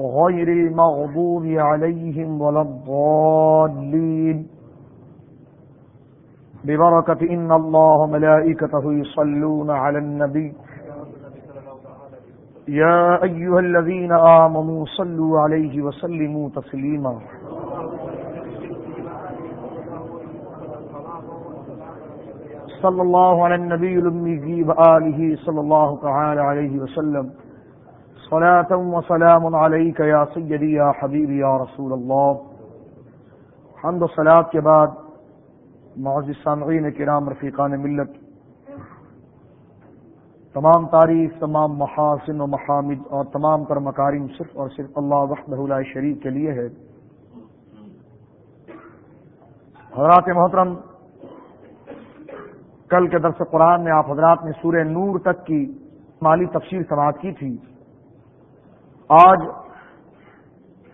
غير المغضوب عليهم ولا الضالين. ببركة إن الله ملائكته يصلون على النبي. يا أيها الذين آمنوا صلوا عليه وسلموا تسليما. صلى الله على النبي الأمي وآله صلى الله تعالى عليه وسلم. صلاة وسلام عليك يا سيدي، يا حبيبي، يا رسول الله. حمد و صلاة کے بعد معزز سامعین کرام، رفیقان ملت، تمام تعریف، تمام محاسن و محامد اور تمام تر مکارم صرف اور صرف اللہ وحدہ لا شریف کے لیے ہے۔ حضرات محترم، کل کے درس قرآن میں آپ حضرات نے سورہ نور تک کی مالی تفصیل سماعت کی تھی۔ آج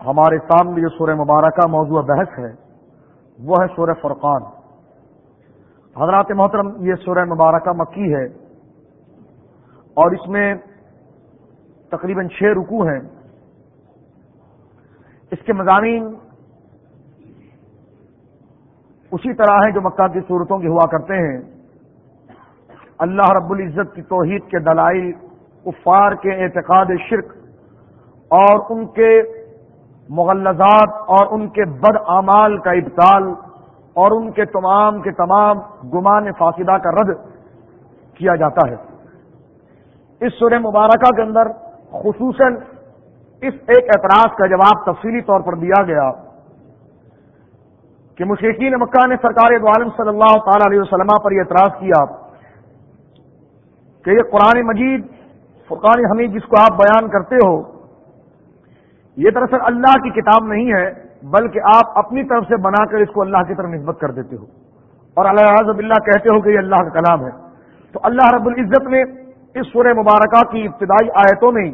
ہمارے سامنے جو سورہ مبارکہ موضوع بحث ہے، وہ ہے سورہ فرقان۔ حضرات محترم، یہ سورہ مبارکہ مکی ہے اور اس میں تقریباً چھ رکو ہیں۔ اس کے مضامین اسی طرح ہیں جو مکہ کی صورتوں کی ہوا کرتے ہیں۔ اللہ رب العزت کی توحید کے دلائل، کفار کے اعتقاد شرک اور ان کے مغلزات اور ان کے بد اعمال کا ابتال اور ان کے تمام کے تمام گمان فاصدہ کا رد کیا جاتا ہے۔ اس سورہ مبارکہ کے اندر خصوصاً اس ایک اعتراض کا جواب تفصیلی طور پر دیا گیا کہ مشرقین مکہ نے سرکار عالم صلی اللہ تعالی علیہ وسلم پر یہ اعتراض کیا کہ یہ قرآن مجید، فرقان حمید جس کو آپ بیان کرتے ہو یہ دراصل اللہ کی کتاب نہیں ہے، بلکہ آپ اپنی طرف سے بنا کر اس کو اللہ کی طرف نسبت کر دیتے ہو۔ اور اللہ رضب اللہ کہتے ہو کہ یہ اللہ کا کلام ہے۔ تو اللہ رب العزت نے اس سورہ مبارکہ کی ابتدائی آیتوں میں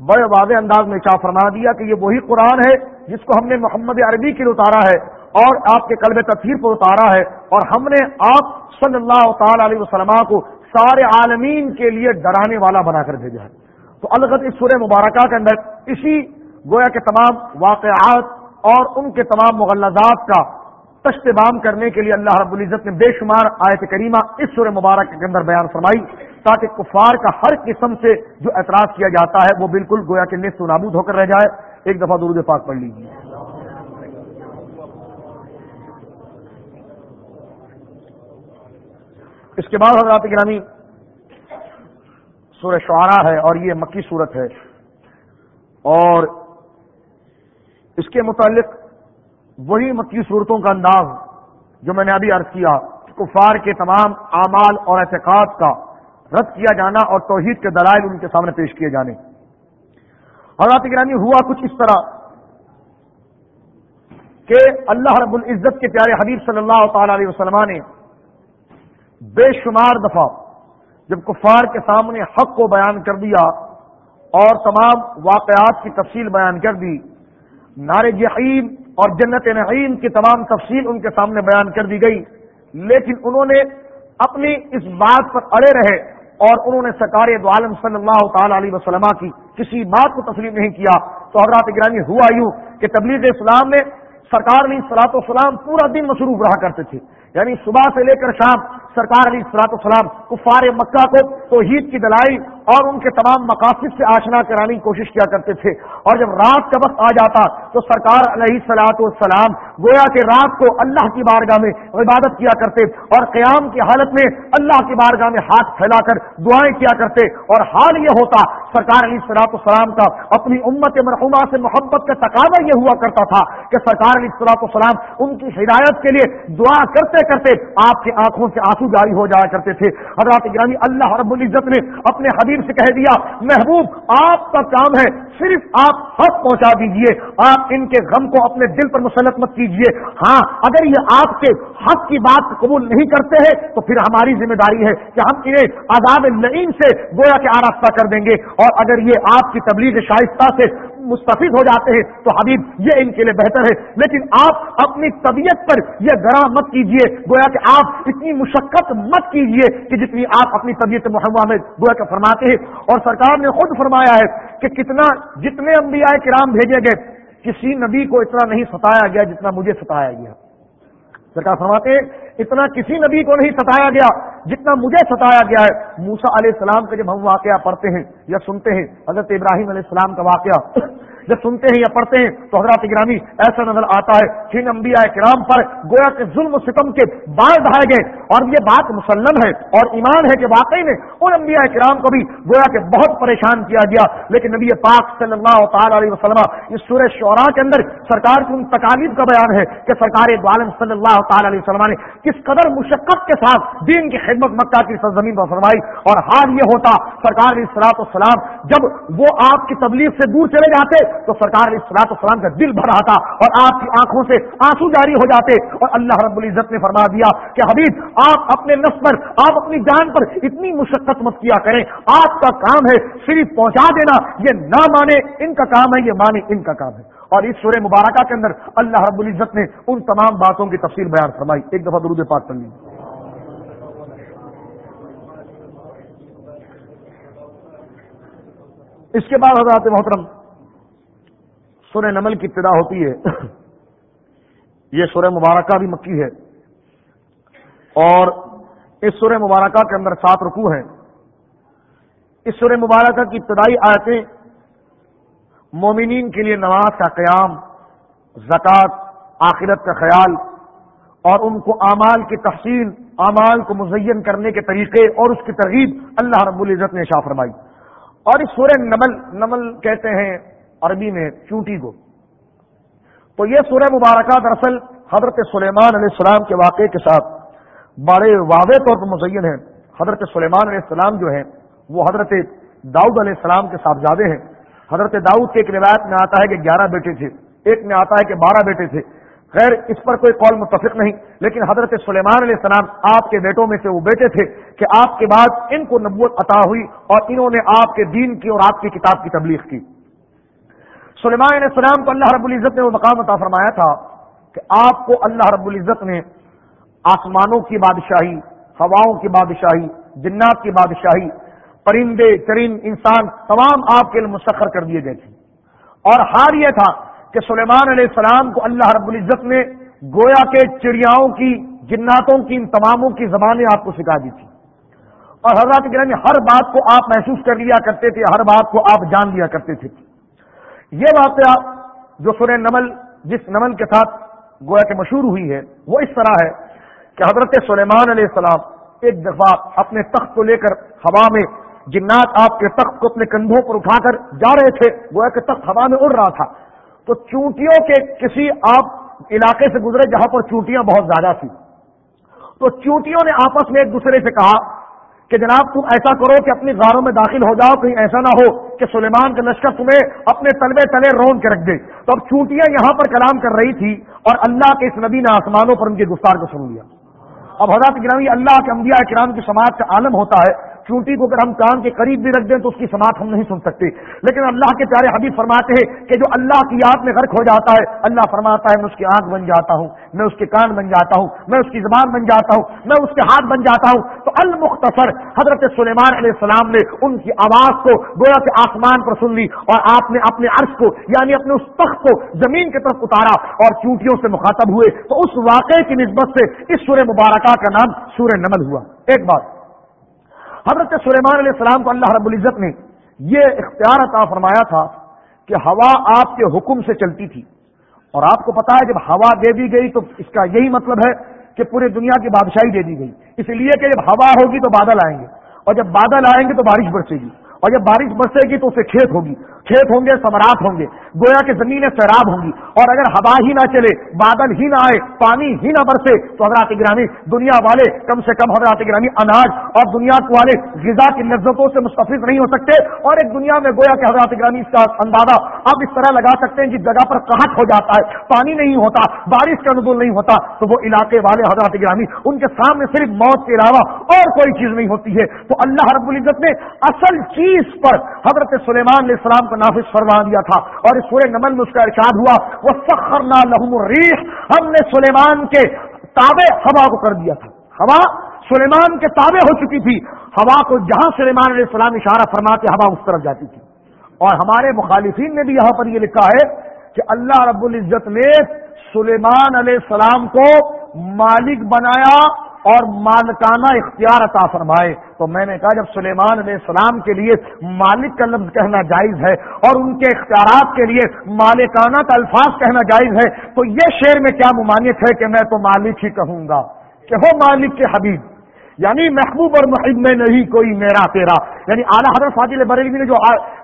بڑے واضح انداز میں چاہ فرما دیا کہ یہ وہی قرآن ہے جس کو ہم نے محمد عربی کے لیے اتارا ہے اور آپ کے قلب تفہیر پر اتارا ہے۔ اور ہم نے آپ صلی اللہ تعالی علیہ وسلم کو سارے عالمین کے لیے ڈرانے والا بنا کر بھیجا ہے۔ تو الغت اس سورہ مبارکہ کے اندر اسی گویا کے تمام واقعات اور ان کے تمام مغلزات کا تشت بام کرنے کے لیے اللہ رب العزت نے بے شمار آیت کریمہ اس سورہ مبارک کے اندر بیان فرمائی، تاکہ کفار کا ہر قسم سے جو اعتراض کیا جاتا ہے وہ بالکل گویا کے نصف نابود ہو کر رہ جائے۔ ایک دفعہ درود پاک پڑھ لیجیے اس کے بعد حضرات گرامی، سورہ شعرا ہے اور یہ مکی صورت ہے۔ اور اس کے متعلق وہی مکی صورتوں کا انداز جو میں نے ابھی عرض کیا کفار کے تمام اعمال اور اعتقاد کا رد کیا جانا اور توحید کے دلائل ان کے سامنے پیش کیے جانے۔ حضرات گرانی ہوا کچھ اس طرح کہ اللہ رب العزت کے پیارے حبیب صلی اللہ تعالی علیہ وسلم نے بے شمار دفعہ جب کفار کے سامنے حق کو بیان کر دیا اور تمام واقعات کی تفصیل بیان کر دی نار جحیم اور جنت نعیم کی تمام تفصیل ان کے سامنے بیان کر دی گئی۔ لیکن انہوں نے اپنی اس بات پر اڑے رہے اور انہوں نے سرکار عالم صلی اللہ تعالی علیہ وسلم کی کسی بات کو تسلیم نہیں کیا۔ تو حضرات گرانی ہوا یوں کہ تبلیغ اسلام میں سرکار علی سلاط وسلام پورا دن مصروف رہا کرتے تھے۔ یعنی صبح سے لے کر شام سرکار علی سلاط وسلام کفار مکہ کو توحید کی دلائی اور ان کے تمام مقاصد سے آشنا کرانے کی کوشش کیا کرتے تھے۔ اور جب رات کا وقت آ جاتا تو سرکار علیہ سلاط والسلام گویا کے رات کو اللہ کی بارگاہ میں عبادت کیا کرتے اور قیام کی حالت میں اللہ کی بارگاہ میں ہاتھ پھیلا کر دعائیں کیا کرتے اور حال یہ ہوتا، سرکار علی سلاط السلام کا اپنی امت مرحوما سے محبت کا تقاضا یہ ہوا کرتا تھا کہ سرکار علی سلاط السلام ان کی ہدایت کے لیے دعا کرتے کرتے آپ کی آنکھوں سے آنسو جاری ہو جایا کرتے تھے۔ حضرات گرامی، اللہ رب العزت نے اپنے حبیب سے کہہ دیا، محبوب، آپ کا کام ہے صرف آپ حق پہنچا دیجیے۔ آپ ان کے غم کو اپنے دل پر مسلط مت کیجیے۔ ہاں اگر یہ آپ کے حق کی بات قبول نہیں کرتے ہیں، تو پھر ہماری ذمہ داری ہے کہ ہم انہیں آزاد لعین سے گویا کے آراستہ کر دیں گے۔ اور اگر یہ آپ کی تبلیغ شائستہ سے مستفید ہو جاتے ہیں، تو حبیب، یہ ان کے لیے بہتر ہے۔ لیکن آپ اپنی طبیعت پر یہ گرا مت کیجیے گویا کہ آپ اتنی مشقت مت کیجیے کہ جتنی آپ اپنی طبیعت محمہ میں گویا کہ فرماتے ہیں۔ اور سرکار نے خود فرمایا ہے کہ کتنا، جتنے انبیاء کرام بھیجے گئے، کسی نبی کو اتنا نہیں ستایا گیا جتنا مجھے ستایا گیا۔ سرکار فرماتے ہیں، اتنا کسی نبی کو نہیں ستایا گیا جتنا مجھے ستایا گیا ہے۔ موسا علیہ السلام کا جب ہم واقعہ پڑھتے ہیں یا سنتے ہیں، حضرت ابراہیم علیہ السلام کا واقعہ جب سنتے ہیں یا پڑھتے ہیں تو حضرات گرامی ایسا نظر آتا ہے جن انبیاء کرام پر گویا کے ظلم و ستم کے بال بہائے گئے اور یہ بات مسلم ہے اور ایمان ہے کہ واقعی میں ان انبیاء کرام کو بھی گویا کے بہت پریشان کیا گیا۔ لیکن نبی پاک صلی اللہ تعالی علیہ وسلم اس سورہ شعراء کے اندر سرکار کی ان تکالیف کا بیان ہے کہ سرکار عالم صلی اللہ تعالی علیہ وسلم نے کس قدر مشقت کے ساتھ دین کی خدمت مکہ کی سرزمین پر فرمائی اور حال یہ ہوتا سرکار علیہ السلام جب وہ آپ کی تبلیغ سے دور چلے جاتے تو سرکار اسلاط السلام کا دل بھر آتا اور آپ کی آنکھوں سے آنسو جاری ہو جاتے اور اللہ رب العزت نے فرما دیا کہ حبیب، آپ اپنے نفس پر، آپ اپنی جان پر اتنی مشقت مت کیا کریں۔ آپ کا کام ہے صرف پہنچا دینا، یہ نہ مانے ان کا کام ہے، یہ مانے ان کا کام ہے۔ اور اس سورہ مبارکہ کے اندر اللہ رب العزت نے ان تمام باتوں کی تفصیل بیان فرمائی۔ ایک دفعہ درود پاک کر لی اس کے بعد حضرات محترم سورہ نمل کی ابتدا ہوتی ہے۔ یہ سورہ مبارکہ بھی مکی ہے۔ اور اس سورہ مبارکہ کے اندر سات رکوع ہیں۔ اس سورہ مبارکہ کی ابتدائی آیتیں مومنین کے لیے نماز کا قیام، زکوٰۃ، آخرت کا خیال اور ان کو اعمال کی تفصیل اعمال کو مزین کرنے کے طریقے اور اس کی ترغیب اللہ رب العزت نے شاہ فرمائی۔ اور اس سورہ نمل نمل کہتے ہیں عربی میں چونٹی کو تو یہ سورہ مبارکہ دراصل حضرت سلیمان علیہ السلام کے واقعے کے ساتھ بڑے واضح طور پر مزین ہیں۔ حضرت سلیمان علیہ السلام جو ہیں، وہ حضرت داؤد علیہ السلام کے ساتھ زیادہ ہیں۔ حضرت داؤد کے ایک روایت میں آتا ہے کہ گیارہ بیٹے تھے۔ ایک میں آتا ہے کہ بارہ بیٹے تھے۔ خیر، اس پر کوئی قول متفق نہیں، لیکن حضرت سلیمان علیہ السلام آپ کے بیٹوں میں سے وہ بیٹے تھے کہ آپ کے بعد ان کو نبوت عطا ہوئی اور انہوں نے آپ کے دین کی اور آپ کی کتاب کی تبلیغ کی۔ سلیمان علیہ السلام کو اللہ رب العزت نے وہ مقام عطا فرمایا تھا کہ آپ کو اللہ رب العزت نے آسمانوں کی بادشاہی، ہواؤں کی بادشاہی، جنات کی بادشاہی، پرندے چرند انسان تمام آپ کے لیے مسخر کر دیے گئے تھے۔ اور حال یہ تھا کہ سلیمان علیہ السلام کو اللہ رب العزت نے گویا کے چڑیاؤں کی، جناتوں کی، ان تماموں کی زبانیں آپ کو سکھا دی تھی۔ اور حضرات گرہ ہر بات کو آپ محسوس کر لیا کرتے تھے، ہر بات کو آپ جان لیا کرتے تھے۔ یہ واقعہ جو سورہ نمل، جس نمل کے ساتھ گویا کہ مشہور ہوئی ہے، وہ اس طرح ہے کہ حضرت سلیمان علیہ السلام ایک دفعہ اپنے تخت کو لے کر ہوا میں جنات آپ کے تخت کو اپنے کندھوں پر اٹھا کر جا رہے تھے، گویا کہ تخت ہوا میں اڑ رہا تھا۔ تو چونٹیوں کے کسی آپ علاقے سے گزرے جہاں پر چونٹیاں بہت زیادہ تھیں۔ تو چونٹیوں نے آپس میں ایک دوسرے سے کہا کہ جناب تم ایسا کرو کہ اپنی غاروں میں داخل ہو جاؤ، کہیں ایسا نہ ہو کہ سلیمان کا لشکر تمہیں اپنے تلبے تلے رون کے رکھ دے۔ تو اب چونٹیاں یہاں پر کلام کر رہی تھی اور اللہ کے اس نبی نے آسمانوں پر ان کے گفتار کو سن لیا۔ اب حضرت گرامی اللہ کے انبیاء کرام کی سماج کا عالم ہوتا ہے۔ چونٹی کو اگر ہم کان کے قریب بھی رکھ دیں تو اس کی سماعت ہم نہیں سن سکتے۔ لیکن اللہ کے پیارے حبیب فرماتے ہیں کہ جو اللہ کی یاد میں غرق ہو جاتا ہے، اللہ فرماتا ہے، میں اس کی آنکھ بن جاتا ہوں، میں اس کے کان بن جاتا ہوں، میں اس کی زبان بن جاتا ہوں، میں اس کے ہاتھ بن جاتا ہوں۔ تو المختصر حضرت سلیمان علیہ السلام نے ان کی آواز کو گویا کے آسمان پر سن لی اور آپ نے اپنے عرض کو یعنی اپنے اس تخت کو زمین کی طرف اتارا اور چونٹیوں سے مخاطب ہوئے۔ تو اس واقعے کی نسبت سے اس سورہ مبارکہ کا نام سورہ نمل ہوا۔ ایک بات۔ حضرت سلیمان علیہ السلام کو اللہ رب العزت نے یہ اختیار عطا فرمایا تھا کہ ہوا آپ کے حکم سے چلتی تھی۔ اور آپ کو پتا ہے جب ہوا دے دی گئی تو اس کا یہی مطلب ہے کہ پوری دنیا کی بادشاہی دے دی گئی۔ اس لیے کہ جب ہوا ہوگی تو بادل آئیں گے اور جب بادل آئیں گے تو بارش برسے گی۔ اور جب بارش برسے گی تو اسے کھیت ہوگی۔ کھیت ہوں گے سمراٹ ہوں گے۔ گویا کے زمینیں سیراب ہوں گی۔ اور اگر ہوا ہی نہ چلے، بادل ہی نہ آئے، پانی ہی نہ برسے، تو حضرات گرامی، دنیا والے، کم سے کم حضرات گرامی، اناج اور دنیا والے غذا کی لذتوں سے مستفید نہیں ہو سکتے۔ اور ایک دنیا میں گویا کہ حضرات گرامی اس کا اندازہ آپ اس طرح لگا سکتے ہیں جس جگہ پر کہٹ ہو جاتا ہے۔ پانی نہیں ہوتا، بارش کا نزول نہیں ہوتا۔ تو وہ علاقے والے حضرات گرامی، ان کے سامنے صرف موت کے علاوہ اور کوئی چیز نہیں ہوتی ہے۔ تو اللہ رب العزت نے اصل چیز تیس پر حضرت سلیمان علیہ السلام کو نافذ فرما دیا تھا اور اس سورے نمن میں اس کا ارشاد ہوا وہ سخر نہ لہم الریح ہم نے سلیمان کے تابع ہوا کو کر دیا تھا۔ ہوا سلیمان کے تابع ہو چکی تھی۔ ہوا کو جہاں سلیمان علیہ السلام اشارہ فرما کے ہوا اس طرف جاتی تھی۔ اور ہمارے مخالفین نے بھی یہاں پر یہ لکھا ہے کہ اللہ رب العزت نے سلیمان علیہ السلام کو مالک بنایا اور مالکانہ اختیار عطا فرمائے۔ تو میں نے کہا جب سلیمان علیہ السلام کے لیے مالک کا لفظ کہنا جائز ہے اور ان کے اختیارات کے لیے مالکانہ کا الفاظ کہنا جائز ہے، تو یہ شعر میں کیا ممانعت ہے کہ میں تو مالک ہی کہوں گا کہ ہو مالک کے حبیب۔ یعنی محبوب اور محب میں نہیں کوئی میرا تیرا. یعنی اعلیٰ حضرت فاضل بریلوی نے جو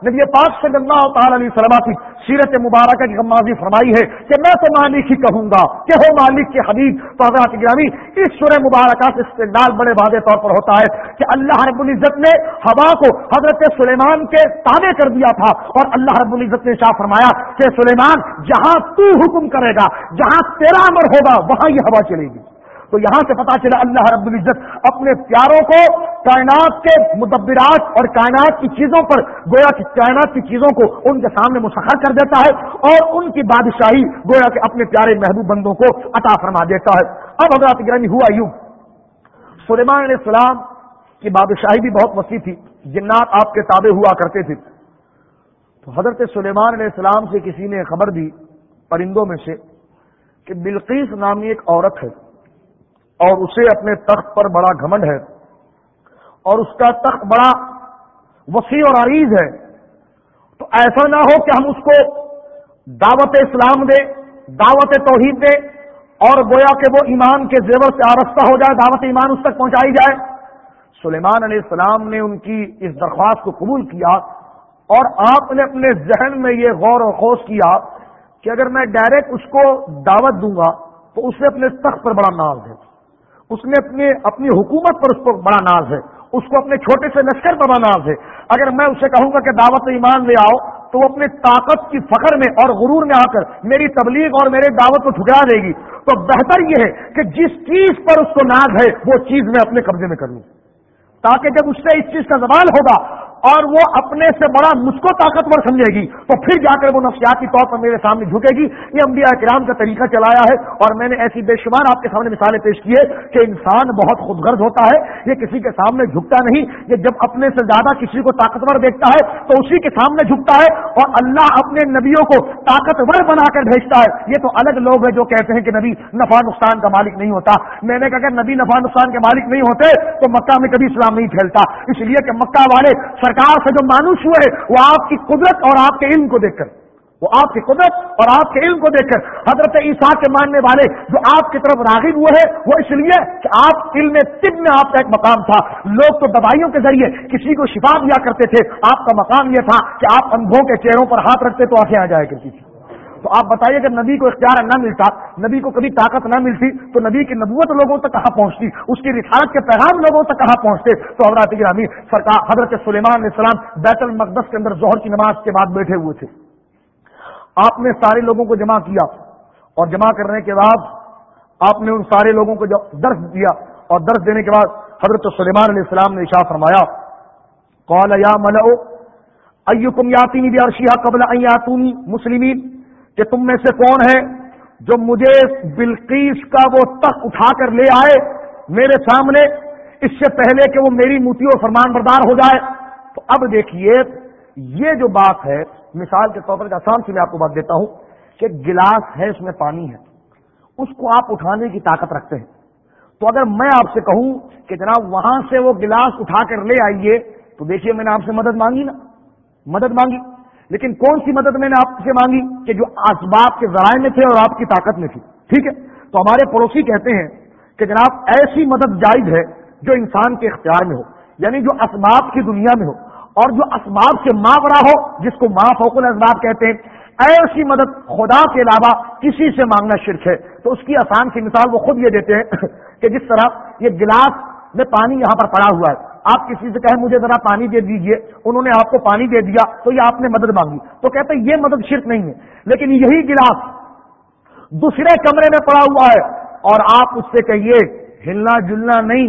نبی پاک صلی اللہ تعالی علیہ وسلم کی سیرت مبارکہ کی غمازی فرمائی ہے کہ میں تو مالک ہی کہوں گا، کہ ہو مالک کے حبیب، تو حضرات گرامی، اس سورہ مبارکہ سے استقبال بڑے واضح طور پر ہوتا ہے کہ اللہ رب العزت نے ہوا کو حضرت سلیمان کے تابع کر دیا تھا اور اللہ رب العزت نے شاہ فرمایا کہ سلیمان، جہاں تو حکم کرے گا، جہاں تیرا امر ہوگا، وہاں یہ ہوا چلے گی۔ تو یہاں سے پتا چلا اللہ رب العزت اپنے پیاروں کو کائنات کے مدبرات اور کائنات کی چیزوں پر، گویا کہ کائنات کی چیزوں کو ان کے سامنے مسخر کر دیتا ہے اور ان کی بادشاہی گویا کہ اپنے پیارے محبوب بندوں کو عطا فرما دیتا ہے۔ اب حضرات گرانی ہوا یوں۔ سلیمان علیہ السلام کی بادشاہی بھی بہت وسیع تھی، جنات آپ کے تابع ہوا کرتے تھے۔ تو حضرت سلیمان علیہ السلام سے کسی نے خبر دی پرندوں میں سے کہ بلقیس نامی ایک عورت ہے۔ اور اسے اپنے تخت پر بڑا گھمنڈ ہے اور اس کا تخت بڑا وسیع اور عریض ہے۔ تو ایسا نہ ہو کہ ہم اس کو دعوت اسلام دیں، دعوت توحید دیں اور گویا کہ وہ ایمان کے زیور سے آرستہ ہو جائے، دعوت ایمان اس تک پہنچائی جائے۔ سلیمان علیہ السلام نے ان کی اس درخواست کو قبول کیا اور آپ نے اپنے ذہن میں یہ غور و خوش کیا کہ اگر میں ڈائریکٹ اس کو دعوت دوں گا تو اسے اپنے تخت پر بڑا ناز ہے۔ اس نے اپنے اپنی حکومت پر اس کو بڑا ناز ہے۔ اس کو اپنے چھوٹے سے لشکر پر بڑا ناز ہے۔ اگر میں اسے کہوں گا کہ دعوت ایمان لے آؤ، تو وہ اپنے طاقت کی فخر میں اور غرور میں آ کر میری تبلیغ اور میرے دعوت کو ٹھکرا دے گی۔ تو بہتر یہ ہے کہ جس چیز پر اس کو ناز ہے، وہ چیز میں اپنے قبضے میں کر لوں۔ تاکہ جب اس سے اس چیز کا زوال ہوگا اور وہ اپنے سے بڑا مجھ کو طاقتور سمجھے گی، تو پھر جا کر وہ نفسیاتی طور پر میرے سامنے جھکے گی۔ یہ انبیاء کرام کا طریقہ چلایا ہے اور میں نے ایسی بے شمار آپ کے سامنے مثالیں پیش کی ہے کہ انسان بہت خود غرض ہوتا ہے، یہ کسی کے سامنے جھکتا نہیں۔ یہ جب اپنے سے زیادہ کسی کو طاقتور دیکھتا ہے، تو اسی کے سامنے جھکتا ہے اور اللہ اپنے نبیوں کو طاقتور بنا کر بھیجتا ہے۔ یہ تو الگ لوگ ہیں جو کہتے ہیں کہ نبی نفع نقصان کا مالک نہیں ہوتا۔ میں نے کہا اگر نبی نفع نقصان کے مالک نہیں ہوتے، تو مکہ میں کبھی اسلام نہیں پھیلتا۔ اس لیے کہ مکہ والے سرکار سے جو مانوس ہوئے، وہ آپ کی قدرت اور آپ کے علم کو دیکھ کر۔ وہ آپ کی قدرت اور آپ کے علم کو دیکھ کر۔ حضرت عیسیٰ کے ماننے والے جو آپ کی طرف راغب ہوئے ہیں وہ اس لیے کہ آپ علم طب میں آپ کا ایک مقام تھا۔ لوگ تو دوائیوں کے ذریعے کسی کو شفا دیا کرتے تھے۔ آپ کا مقام یہ تھا کہ آپ اندھوں کے چہروں پر ہاتھ رکھتے تو آنکھیں آ جایا کرتی تھی تو آپ بتائیے کہ نبی کو اختیار نہ ملتا، نبی کو کبھی طاقت نہ ملتی، تو نبی کی نبوت لوگوں تک کہاں پہنچتی؟ اس کی رسالت کے پیغام لوگوں تک کہاں پہنچتے؟ تو حضرت گرامی، سرکار حضرت سلیمان علیہ السلام بیت المقدس کے اندر ظہر کی نماز کے بعد بیٹھے ہوئے تھے۔ آپ نے سارے لوگوں کو جمع کیا اور جمع کرنے کے بعد آپ نے ان سارے لوگوں کو درس دیا اور درس دینے کے بعد حضرت سلیمان علیہ السلام نے اشاع فرمایا، قال یا ملو ایکم یاتینی بیارشیہ قبل ان یاتونی مسلمین؟ کہ تم میں سے کون ہے جو مجھے بلقیس کا وہ تخت اٹھا کر لے آئے میرے سامنے، اس سے پہلے کہ وہ میری موتی اور فرمان بردار ہو جائے۔ تو اب دیکھیے، یہ جو بات ہے، مثال کے طور پر آسان سے میں آپ کو بات دیتا ہوں کہ گلاس ہے، اس میں پانی ہے۔ اس کو آپ اٹھانے کی طاقت رکھتے ہیں۔ تو اگر میں آپ سے کہوں کہ جناب وہاں سے وہ گلاس اٹھا کر لے آئیے، تو دیکھیے میں نے آپ سے مدد مانگی نا۔ مدد مانگی۔ لیکن کون سی مدد میں نے آپ سے مانگی کہ جو اسباب کے ذرائع میں تھے اور آپ کی طاقت میں تھی؟ ٹھیک ہے؟ تو ہمارے پڑوسی کہتے ہیں کہ جناب ایسی مدد جائز ہے جو انسان کے اختیار میں ہو یعنی جو اسباب کی دنیا میں ہو اور جو اسباب سے ماورا ہو، جس کو ماں فوق اسباب کہتے ہیں۔ ایسی مدد خدا کے علاوہ کسی سے مانگنا شرک ہے۔ تو اس کی آسان سی مثال وہ خود یہ دیتے ہیں کہ جس طرح یہ گلاس میں پانی یہاں پر پڑا ہوا ہے۔ آپ کسی سے کہیں مجھے ذرا پانی دے دیجیے، انہوں نے آپ کو پانی دے دیا تو یہ آپ نے مدد مانگی۔ تو کہتے ہیں یہ مدد شرک نہیں ہے۔ لیکن یہی گلاس دوسرے کمرے میں پڑا ہوا ہے اور آپ اس سے کہیے، ہلنا جلنا نہیں،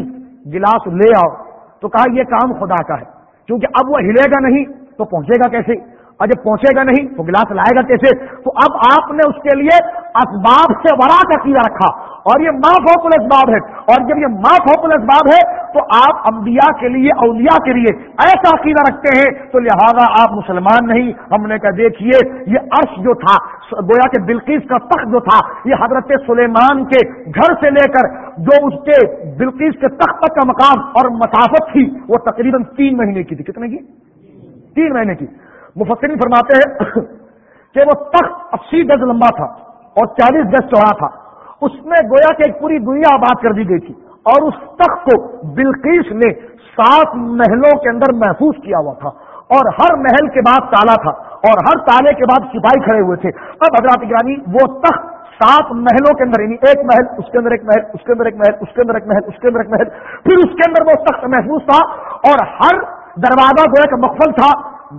گلاس لے آؤ۔ تو کہا، یہ کام خدا کا ہے۔ کیونکہ اب وہ ہلے گا نہیں تو پہنچے گا کیسے؟ اور جب پہنچے گا نہیں تو گلاس لائے گا کیسے؟ تو اب آپ نے اس کے لیے اسباب سے بڑا کا کیا رکھا۔ اور یہ ماں فوکل اسباب ہے۔ اور جب یہ ماں فوکل اسباب ہے تو آپ انبیاء کے لیے، اولیاء کے لیے ایسا عقیدہ رکھتے ہیں۔ تو لہذا آپ مسلمان نہیں۔ ہم نے کہا، دیکھیے، یہ عرش جو تھا، گویا کہ بلقیس کا تخت جو تھا، یہ حضرت سلیمان کے گھر سے لے کر جو اس کے بلقیس کے تخت تک کا مقام اور مسافت تھی، وہ تقریباً تین مہینے کی تھی۔ کتنے کی؟ تین مہینے کی۔ مفسرین فرماتے ہیں کہ وہ تخت اسی گز لمبا تھا اور چالیس گز چوڑا تھا۔ اس میں گویا کہ ایک پوری دنیا آباد کر دی گئی تھی اور اس تخت کو بلقیس نے سات محلوں کے اندر محفوظ کیا ہوا تھا اور ہر محل کے بعد تالا تھا اور ہر تالے کے بعد سپاہی کھڑے ہوئے تھے۔ اب حضرات گرانی وہ تخت سات محلوں کے اندر یعنی ایک محل، اس کے اندر ایک محل، اس کے اندر ایک محل، اس کے اندر ایک محل، اس کے اندر ایک محل، پھر اس کے اندر وہ تخت محفوظ تھا اور ہر دروازہ گویا کا مقفل تھا،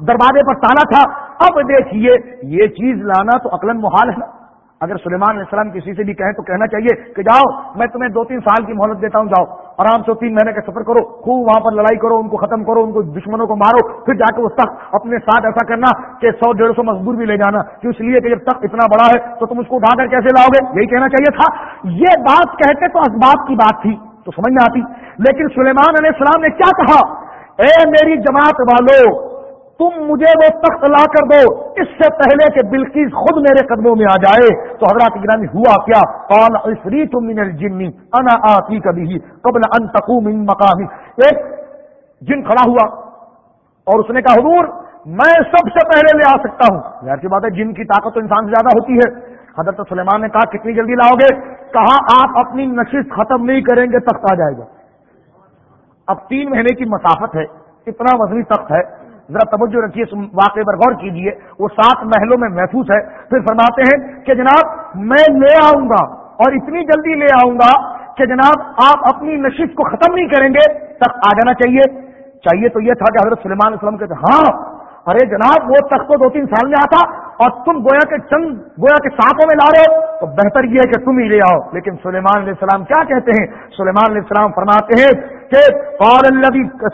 دروازے پر تالا تھا۔ اب دیکھیے، یہ چیز لانا تو عقل محال ہے نا۔ اگر سلیمان علیہ السلام کسی سے بھی کہیں تو کہنا چاہیے کہ جاؤ، میں تمہیں دو تین سال کی مہلت دیتا ہوں، جاؤ۔ آرام سے تین مہینے کا سفر کرو، خوب وہاں پر لڑائی کرو، ان کو ختم کرو، ان کو دشمنوں کو مارو، پھر جا کے وہ تخت اپنے ساتھ ایسا کرنا کہ سو ڈیڑھ سو مزدور بھی لے جانا۔ کہ اس لیے کہ جب تخت اتنا بڑا ہے تو تم اس کو اٹھا کر کیسے لاؤ گے؟ یہی کہنا چاہیے تھا۔ یہ بات کہتے تو اسباب کی بات تھی، تو سمجھ میں آتی۔ لیکن سلیمان علیہ السلام نے کیا کہا؟ اے میری جماعت والوں تم مجھے وہ تخت لا کر دو، اس سے پہلے کہ بلکیز خود میرے قدموں میں آ جائے۔ تو حضرات گرامی ہوا کیا؟ قال، عفریت من الجن، انا آتی کبھی قبل ان تقوم من مقامی۔ ایک جن کھڑا ہوا اور اس نے کہا، حضور، میں سب سے پہلے لے آ سکتا ہوں۔ ظاہر سی بات ہے، جن کی طاقت تو انسان سے زیادہ ہوتی ہے۔ حضرت سلیمان نے کہا، کتنی جلدی لاؤ گے؟ کہا، آپ اپنی نشست ختم نہیں کریں گے، تخت آ جائے گا۔ اب تین مہینے کی مسافت ہے، اتنا وزنی تخت ہے۔ ذرا توجہ رکھیے واقعے پر غور کیجیے۔ وہ سات محلوں میں محفوظ ہے۔ پھر فرماتے ہیں کہ جناب میں لے آؤں گا اور اتنی جلدی لے آؤں گا کہ جناب آپ اپنی نشست کو ختم نہیں کریں گے۔ تک آ جانا چاہیے۔ چاہیے تو یہ تھا کہ حضرت سلمان علیہ کہتے ہاں ارے جناب، وہ تخت تو دو تین سال میں آتا اور تم گویا کے چند گویا کے ساتھوں میں لا رہے ہو، تو بہتر یہ ہے کہ تم ہی لے آؤ۔ لیکن سلیمان علیہ السلام کیا کہتے ہیں؟ سلیمان علیہ السلام فرماتے ہیں کہ اور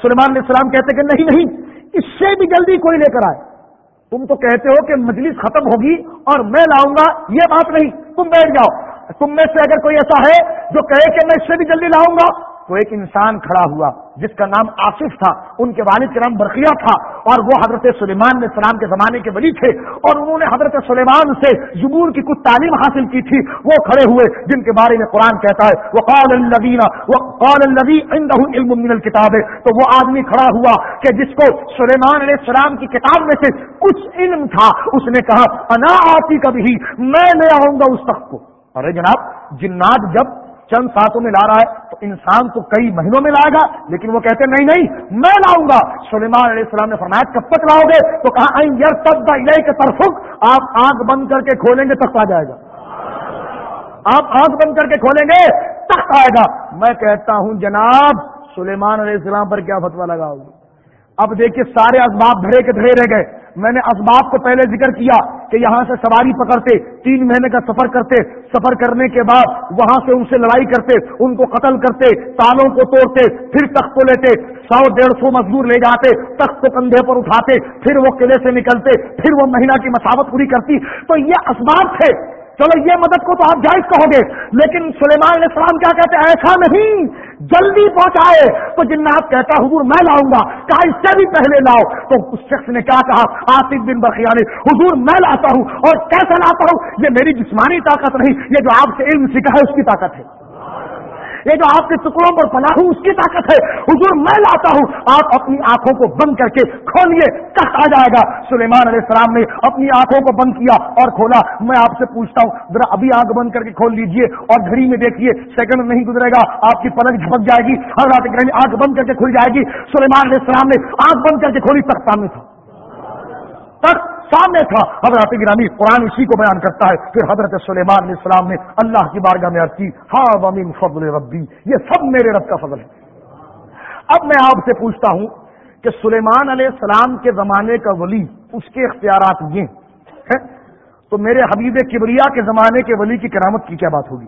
سلیمان علیہ السلام کہتے ہیں کہ نہیں نہیں اس سے بھی جلدی کوئی لے کر آئے۔ تم تو کہتے ہو کہ مجلس ختم ہوگی اور میں لاؤں گا، یہ بات نہیں، تم بیٹھ جاؤ۔ تم میں سے اگر کوئی ایسا ہے جو کہے کہ میں اس سے بھی جلدی لاؤں گا تو ایک انسان کھڑا ہوا جس کا نام آصف تھا، ان کے والد کا نام برقیہ تھا، اور وہ حضرت سلیمان علیہ السلام کے زمانے کے ولی تھے، اور انہوں نے حضرت سلیمان سے زبور کی کچھ تعلیم حاصل کی تھی، وہ کھڑے ہوئے جن کے بارے میں قرآن کہتا ہے وہ قال الدینہ وہ قال النبی علم من الکتاب ہے تو وہ آدمی کھڑا ہوا کہ جس کو سلیمان علیہ السلام کی کتاب میں سے کچھ علم تھا، اس نے کہا، انا آتی کبھی میں لے آؤں گا اس تخت کو۔ ارے جناب، جنات جب چند ساتوں میں لا رہا ہے تو انسان تو کئی مہینوں میں لائے گا، لیکن وہ کہتے نہیں نہیں، میں لاؤں گا۔ سلیمان علیہ السلام نے فرمایا، کب تک لاؤ گے؟ تو کہا یار تب کے آپ آنکھ بند کر کے کھولیں گے، تخت آ جائے گا۔ آپ آنکھ بند کر کے کھولیں گے، تخت آئے گا۔ میں کہتا ہوں، جناب، سلیمان علیہ السلام پر کیا فتوا لگاؤ گے؟ اب دیکھیے، سارے اسباب دھڑے کے دھڑے رہ گئے۔ میں نے اسباب کو پہلے ذکر کیا کہ یہاں سے سواری پکڑتے، تین مہینے کا سفر کرتے، سفر کرنے کے بعد وہاں سے ان سے لڑائی کرتے، ان کو قتل کرتے، تالوں کو توڑتے، پھر تخت کو لیتے، سو ڈیڑھ سو مزدور لے جاتے، تخت کو کندھے پر اٹھاتے، پھر وہ قلعے سے نکلتے، پھر وہ مہینہ کی مساوت پوری کرتی۔ تو یہ اسباب تھے۔ چلو یہ مدد کو تو آپ جائز کہو گے، لیکن سلیمان علیہ السلام کیا کہتے ہیں؟ ایسا نہیں، جلدی پہنچائے۔ تو جنات کہتا حضور میں لاؤں گا، کہا اس سے بھی پہلے لاؤ۔ تو اس شخص نے کیا کہا؟ آصف بن بخیانے حضور میں لاتا ہوں اور کیسے لاتا ہوں؟ یہ میری جسمانی طاقت نہیں، یہ جو آپ سے علم سیکھا ہے، اس کی طاقت ہے۔ یہ جو آپ کے ٹکڑوں پر پلا ہوں، اس کی طاقت ہے۔ حضور، میں لاتا ہوں۔ آپ اپنی آنکھوں کو بند کر کے کھولئے، کٹ آ جائے گا۔ سلیمان علیہ السلام نے اپنی آنکھوں کو بند کیا اور کھولا۔ میں آپ سے پوچھتا ہوں، ذرا ابھی آنکھ بند کر کے کھول لیجیے اور گھڑی میں دیکھیے سیکنڈ نہیں گزرے گا۔ آپ کی پلک جھپک جائے گی، ہر رات آنکھ بند کر کے کھل جائے گی۔ سلیمان علیہ السلام نے آنکھ بند کر کے کھولی، تخت سامنے تھا۔ تخت سامنے تھا۔ حضرت گرامی قرآن اسی کو بیان کرتا ہے۔ پھر حضرت سلیمان علیہ السلام نے اللہ کی بارگاہ میں عرض کی ہاں ومین فضل ربی، یہ سب میرے رب کا فضل ہے۔ اب میں آپ سے پوچھتا ہوں کہ سلیمان علیہ السلام کے زمانے کا ولی، اس کے اختیارات یہ ہیں۔ تو میرے حبیب کبریا کے زمانے کے ولی کی کرامت کی کیا بات ہوگی؟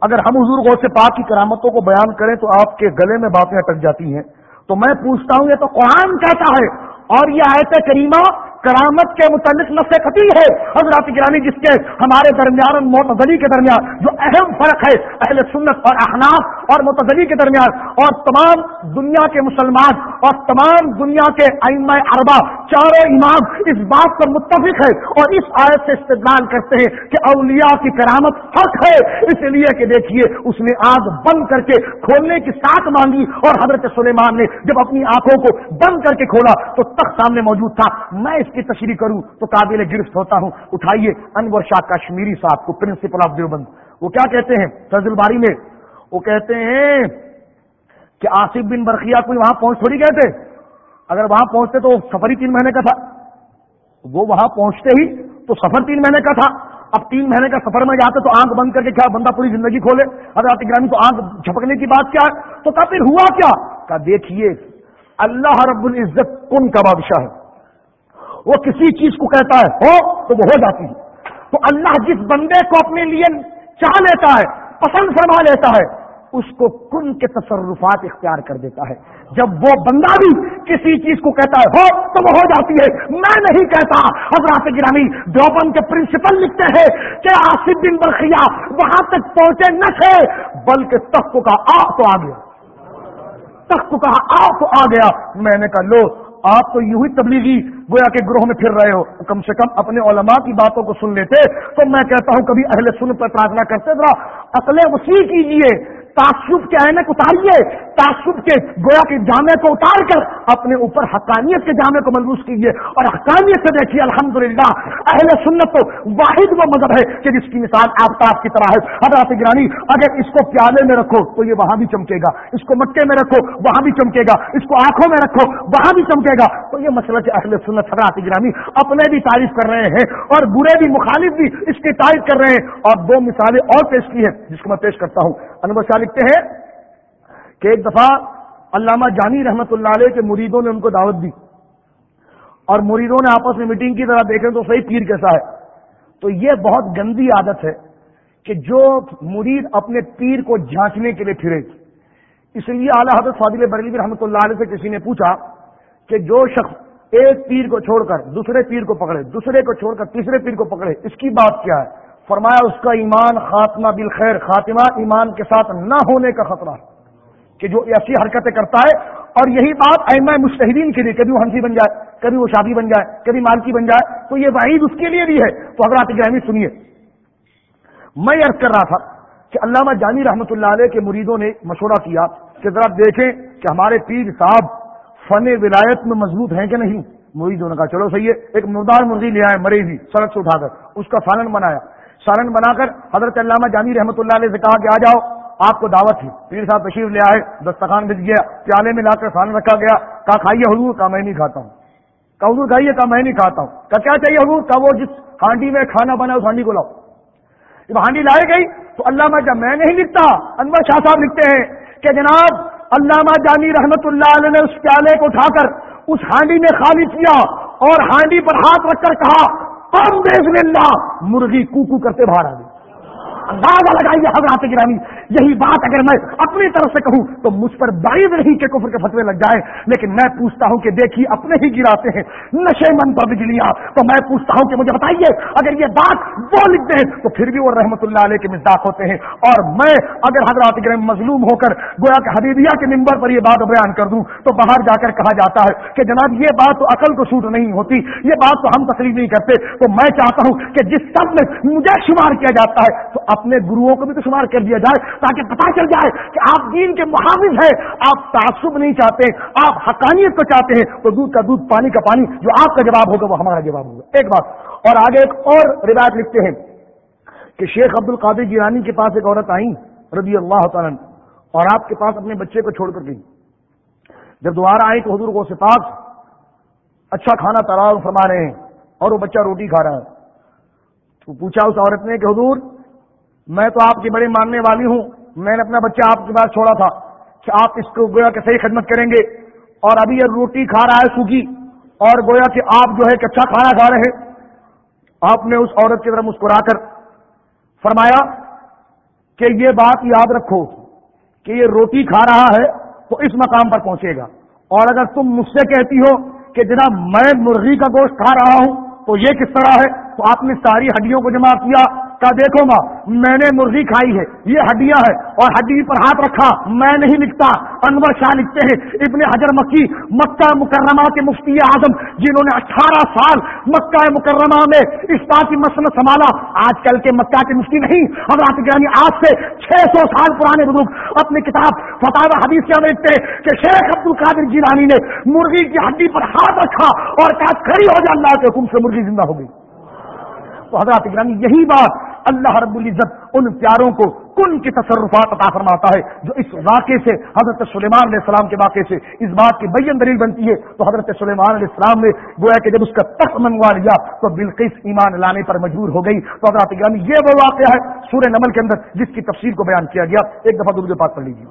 اگر ہم حضور غوث پاک کی کرامتوں کو بیان کریں تو آپ کے گلے میں باتیں اٹک جاتی ہیں۔ تو میں پوچھتا ہوں، یہ تو قرآن کہتا ہے اور یہ آیت کریمہ کرامت کے متعلق نفس قطعی ہے۔ حضرات گرانی جس کے ہمارے درمیان متضلی کے درمیان جو اہم فرق ہے، اہل سنت اور احناف اور متضلی کے درمیان اور تمام دنیا کے مسلمان اور تمام دنیا کے ائمہ اربا چاروں امام اس بات پر متفق ہے اور اس آیت سے استدلال کرتے ہیں کہ اولیاء کی کرامت حق ہے۔ اس لیے کہ دیکھیے، اس نے آگ بند کر کے کھولنے کی ساتھ مانگی اور حضرت سلیمان نے جب اپنی آنکھوں کو بند کر کے کھولا تو تخت سامنے موجود تھا۔ میں اس کی تشریح کروں تو قابل گرفت ہوتا ہوں۔ اٹھائیے انور شاہ کشمیری صاحب کو پرنسپل آف دیوبند۔ وہ کیا کہتے ہیں؟ فضل باری میں وہ کہتے ہیں کہ آصف بن برقیہ کوئی وہاں پہنچ تھوڑی گئے تھے اگر وہاں پہنچتے تو سفر ہی تین مہینے کا تھا۔ وہ وہاں پہنچتے ہی تو سفر تین مہینے کا تھا۔ اب تین مہینے کا سفر میں جاتے تو آنکھ بند کر کے کیا بندہ پوری زندگی کھولے؟ اگر آپ گرامی تو آنکھ جھپکنے کی بات کیا ہے؟ تو پھر ہوا کیا؟ کہ دیکھیے، اللہ رب العزت کن کا بادشاہ ہے؟ وہ کسی چیز کو کہتا ہے، ہو تو وہ ہو جاتی ہے۔ تو اللہ جس بندے کو اپنے لیے چاہ لیتا ہے پسند فرما لیتا ہے، اس کو کن کے تصرفات اختیار کر دیتا ہے۔ جب وہ بندہ بھی کسی چیز کو کہتا ہے، ہو، تو وہ ہو جاتی ہے۔ میں نہیں کہتا۔ حضرات گرامی دیوبند کے پرنسپل لکھتے ہیں کہ آصف بن برقیہ وہاں تک پہنچے نہ تھے، بلکہ تخت کا آ تو آ گیا۔ تخت کہا آ تو آ گیا۔ میں نے کہا لو آپ تو یوں ہی تبلیغی گویا کے گروہ میں پھر رہے ہو۔ کم سے کم اپنے علماء کی باتوں کو سن لیتے۔ تو میں کہتا ہوں کبھی اہل سن پر پرارتھنا کرتے۔ ذرا اصلیں وسیع کیجیے تعصب کے اینک اتاریے، تعصب کے گویا کے جامع کو اتار کر اپنے اوپر حقانیت کے جامع کو ملبوس کیجیے اور حقانیت سے دیکھیے، الحمدللہ، اہل سنت تو واحد وہ مذہب ہے کہ جس کی مثال آفتاب کی طرح ہے۔ حضرات گرانی اگر اس کو پیالے میں رکھو تو یہ وہاں بھی چمکے گا۔ اس کو مکے میں رکھو، وہاں بھی چمکے گا۔ اس کو آنکھوں میں رکھو، وہاں بھی چمکے گا۔ تو یہ مسئلہ کہ اہل سنت، حضرات گرانی اپنے بھی تعریف کر رہے ہیں اور برے بھی مخالف بھی اس کی تعریف کر رہے ہیں۔ اور دو مثالیں اور پیش کی ہیں، جس کو میں پیش کرتا ہوں۔ انور شاہ لکھتے ہیں کہ ایک دفعہ علامہ جانی رحمت اللہ علیہ کے مریدوں نے ان کو دعوت دی اور مریدوں نے آپس میں میٹنگ کی طرح دیکھیں تو صحیح پیر کیسا ہے۔ تو یہ بہت گندی عادت ہے کہ جو مرید اپنے پیر کو جھانچنے کے لیے پھرے۔ اس لیے اعلیٰ حضرت فاضل بریلی رحمۃ اللہ علیہ سے کسی نے پوچھا کہ جو شخص ایک پیر کو چھوڑ کر دوسرے پیر کو پکڑے، دوسرے کو چھوڑ کر تیسرے پیر کو پکڑے، اس کی بات کیا ہے؟ فرمایا اس کا ایمان خاتمہ بالخیر، خاتمہ ایمان کے ساتھ نہ ہونے کا خطرہ کہ جو ایسی حرکتیں کرتا ہے، اور یہی بات ایما مستحدین کے لیے، کبھی وہ ہنسی بن جائے، کبھی وہ شادی بن جائے، کبھی مالکی بن جائے، تو یہ وعید اس کے لیے بھی ہے۔ تو حضرات گرامی سنیے۔ میں عرض کر رہا تھا کہ علامہ جانی رحمت اللہ علیہ کے مریدوں نے مشورہ کیا کہ ذرا دیکھیں کہ ہمارے پیر صاحب فن ولایت میں مضبوط ہیں کہ نہیں؟ مریدوں نے کہا، چلو صحیح ہے، ایک مردار مرغی لے آئے، مرے بھی، سڑک سے اٹھا کر، اس کا فالن بنایا۔ سالن بنا کر حضرت علامہ جانی رحمۃ اللہ علیہ سے کہا کہ آ جاؤ، آپ کو دعوت تھی پیر صاحب تشریف لے آئے دستخان بج گیا، پیالے میں لا کر سالن رکھا گیا۔ کہا، کھائیے حضور کا میں نہیں کھاتا ہوں۔ کہا، حضور، کھائیے، کہا، میں نہیں کھاتا ہوں۔ کہا، کیا چاہیے حضور؟ کا وہ جس ہانڈی میں کھانا بنا اس ہانڈی کو لاؤ۔ جب ہانڈی لائے گئی تو علامہ جب میں نہیں لکھتا، انور شاہ صاحب لکھتے ہیں کہ جناب علامہ جانی رحمت اللہ علیہ نے اس پیالے کو اٹھا کر اس ہانڈی میں خالی کیا اور ہانڈی پر ہاتھ رکھ کر کہا اللہ مرغی کو کو کرتے باہر آ گئی۔ اندازہ لگائیے حضرات گرامی، یہی بات اگر میں اپنی طرف سے کہوں تو مجھ پر بعید نہیں کہ کفر کے فتوے لگ جائے لیکن میں پوچھتا ہوں کہ دیکھیے اپنے ہی گراتے ہیں، نشے من پر بجلیاں تو میں پوچھتا ہوں کہ مجھے بتائیے، اگر یہ بات وہ لکھ دیں تو پھر بھی وہ رحمت اللہ علیہ کے مزاق ہوتے ہیں۔ اور میں اگر حضرات گرم مظلوم ہو کر گویا کہ حبیبیہ کے نمبر پر یہ بات بیان کر دوں، تو باہر جا کر کہا جاتا ہے کہ جناب یہ بات تو عقل کو سوٹ نہیں ہوتی، یہ بات تو ہم تقریب نہیں کرتے۔ تو میں چاہتا ہوں کہ جس سب میں مجھے شمار کیا جاتا ہے، تو اپنے گروؤں کو بھی تو شمار کر دیا جائے تاکہ پتا چل جائے کہ آپ دین کے محافظ ہیں، آپ تعصب نہیں چاہتے، آپ حقانیت کو چاہتے ہیں، تو دودھ کا دودھ، پانی کا پانی، جو آپ کا جواب ہوگا وہ ہمارا جواب ہوگا۔ ایک بات، اور آگے ایک اور روایت لکھتے ہیں کہ شیخ عبد القادر جیرانی کے پاس ایک عورت آئی رضی اللہ تعالیٰ اور آپ کے پاس اپنے بچے کو چھوڑ کر گئی جب دوبارہ آئی تو حضور کو سپاس اچھا کھانا تیار فرما رہے ہیں، اور وہ بچہ روٹی کھا رہا ہے۔ تو پوچھا اس عورت نے کہ حضور میں تو آپ کی بڑی ماننے والی ہوں۔ میں نے اپنا بچہ آپ کے پاس چھوڑا تھا کہ آپ اس کو گویا کہ صحیح خدمت کریں گے۔ اور ابھی یہ روٹی کھا رہا ہے سوکھی۔ اور گویا کہ آپ جو ہے کہ اچھا کھانا کھا رہے ہیں۔ آپ نے اس عورت کی طرف مسکرا کر فرمایا کہ یہ بات یاد رکھو کہ یہ روٹی کھا رہا ہے تو اس مقام پر پہنچے گا۔ اور اگر تم مجھ سے کہتی ہو کہ جناب میں مرغی کا گوشت کھا رہا ہوں تو یہ کس طرح ہے؟ تو آپ نے ساری ہڈیوں کو جمع کیا۔ کہا، دیکھو ماں، میں نے مرغی کھائی ہے، یہ ہڈیاں ہے اور ہڈی پر ہاتھ رکھا، میں نہیں لکھتا۔ انور شاہ لکھتے ہیں، ابن حجر مکی، مکہ مکرمہ کے مفتی اعظم، جنہوں نے اٹھارہ سال مکہ مکرمہ میں اس بات کی مسئلہ سنبھالا۔ آج کل کے مکہ کے مفتی نہیں، حضرات گرانی آج سے چھ سو سال پرانے بزرگ اپنی کتاب فتح حدیث کیا دیکھتے ہیں کہ شیخ عبد القادر جیلانی نے مرغی کی ہڈی پر ہاتھ رکھا اور کہا، کھڑی ہو جائے اللہ کے حکم سے مرغی زندہ ہو گئی۔ تو حضرات گرانی یہی بات اللہ رب العزت ان پیاروں کو کن کی تصرفات عطا فرماتا ہے جو اس واقعے سے حضرت سلیمان علیہ السلام کے واقعے سے اس بات کی بین دلیل بنتی ہے، تو حضرت سلیمان علیہ السلام نے گویا کہ جب اس کا تخت منگوا لیا تو بالکل ایمان لانے پر مجبور ہو گئی۔ تو حضرات گرامی یعنی یہ وہ واقعہ ہے سورہ نمل کے اندر جس کی تفصیل کو بیان کیا گیا۔ ایک دفعہ درد پاک پڑھ لیجیے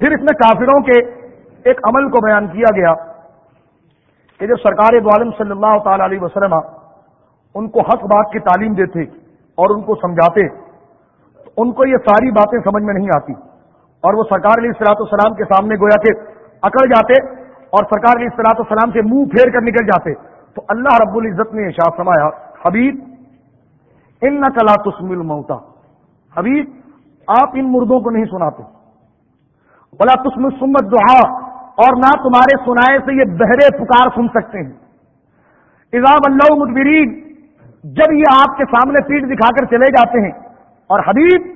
پھر اس میں کافروں کے ایک عمل کو بیان کیا گیا۔ کہ جب سرکار دعالم صلی اللہ تعالی علیہ وسلم ان کو حق بات کی تعلیم دیتے اور ان کو سمجھاتے، تو ان کو یہ ساری باتیں سمجھ میں نہیں آتی۔ اور وہ سرکار علیہ السلاط السلام کے سامنے گویا کہ اکڑ جاتے اور سرکار علیہ السلاط السلام سے منہ پھیر کر نکل جاتے۔ تو اللہ رب العزت نے اشاع فرمایا، حبیب ان نقلا تسمل موتا حبیب، آپ ان مردوں کو نہیں سناتے۔ بلا تسم سمت دعا اور نہ تمہارے سنائے سے یہ بہرے پکار سن سکتے ہیں۔ اضاب اللہ مدبرین جب یہ آپ کے سامنے پیٹ دکھا کر چلے جاتے ہیں۔ اور حبیب،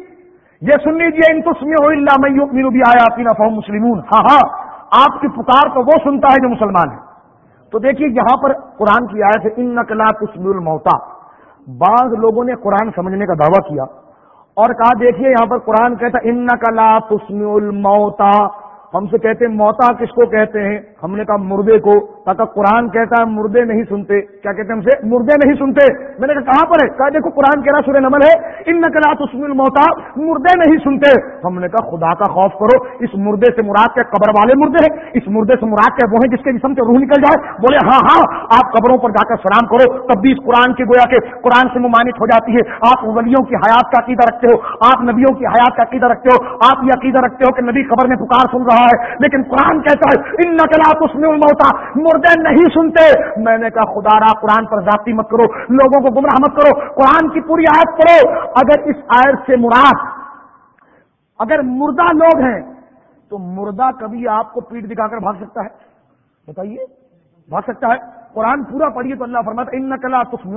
یہ سن لیجیے ان تسمی ہو اللہ میں بھی آیا فہم مسلم ہاں ہاں آپ کی پکار تو وہ سنتا ہے جو مسلمان ہے۔ تو دیکھیے، یہاں پر قرآن کی آیت ہے ان نقلا تسم الموتا بعض لوگوں نے قرآن سمجھنے کا دعویٰ کیا اور کہا، دیکھیے، یہاں پر قرآن کہتا ان نقلا تسم الموتا ہم سے کہتے ہیں موتا کس کو کہتے ہیں؟ ہم نے کہا مردے کو۔ تاکہ قرآن کہتا ہے مردے نہیں سنتے۔ کیا کہتے ہیں ہم سے؟ مردے نہیں سنتے۔ میں نے کہا کہاں پر ہے؟ کہا دیکھو قرآن کہہ رہا سورہ نمل ہے۔ ان نقلات اس موتا مردے نہیں سنتے۔ ہم نے کہا خدا کا خوف کرو۔ اس مردے سے مراد کے قبر والے مردے ہیں۔ اس مردے سے مراد کے وہ ہیں جس کے جسم سے روح نکل جائے۔ بولے ہاں ہاں آپ قبروں پر جا کر سلام کرو۔ تب بھی اس قرآن کی گویا کے قرآن سے ممانت ہو جاتی ہے۔ آپ ولیوں کی حیات کا عقیدہ رکھتے ہو۔ آپ نبیوں کی حیات کا عقیدہ رکھتے ہو۔ آپ یہ عقیدہ رکھتے ہو کہ نبی قبر میں پکار سن رہا رہا ہے، لیکن قرآن کہتا ہے ان نقلات اس میں موتا مردے نہیں سنتے۔ میں نے کہا، خدا را قرآن پر ذاتی مت کرو، لوگوں کو گمراہ مت کرو۔ قرآن کی پوری آیت پڑھو۔ اگر اس آیت سے مراد، اگر مردہ لوگ ہیں، تو مردہ کبھی آپ کو پیٹ دکھا کر بھاگ سکتا ہے۔ بتائیے، بھاگ سکتا ہے؟ قرآن پورا پڑھیے تو اللہ فرماتا ان نقلا تسم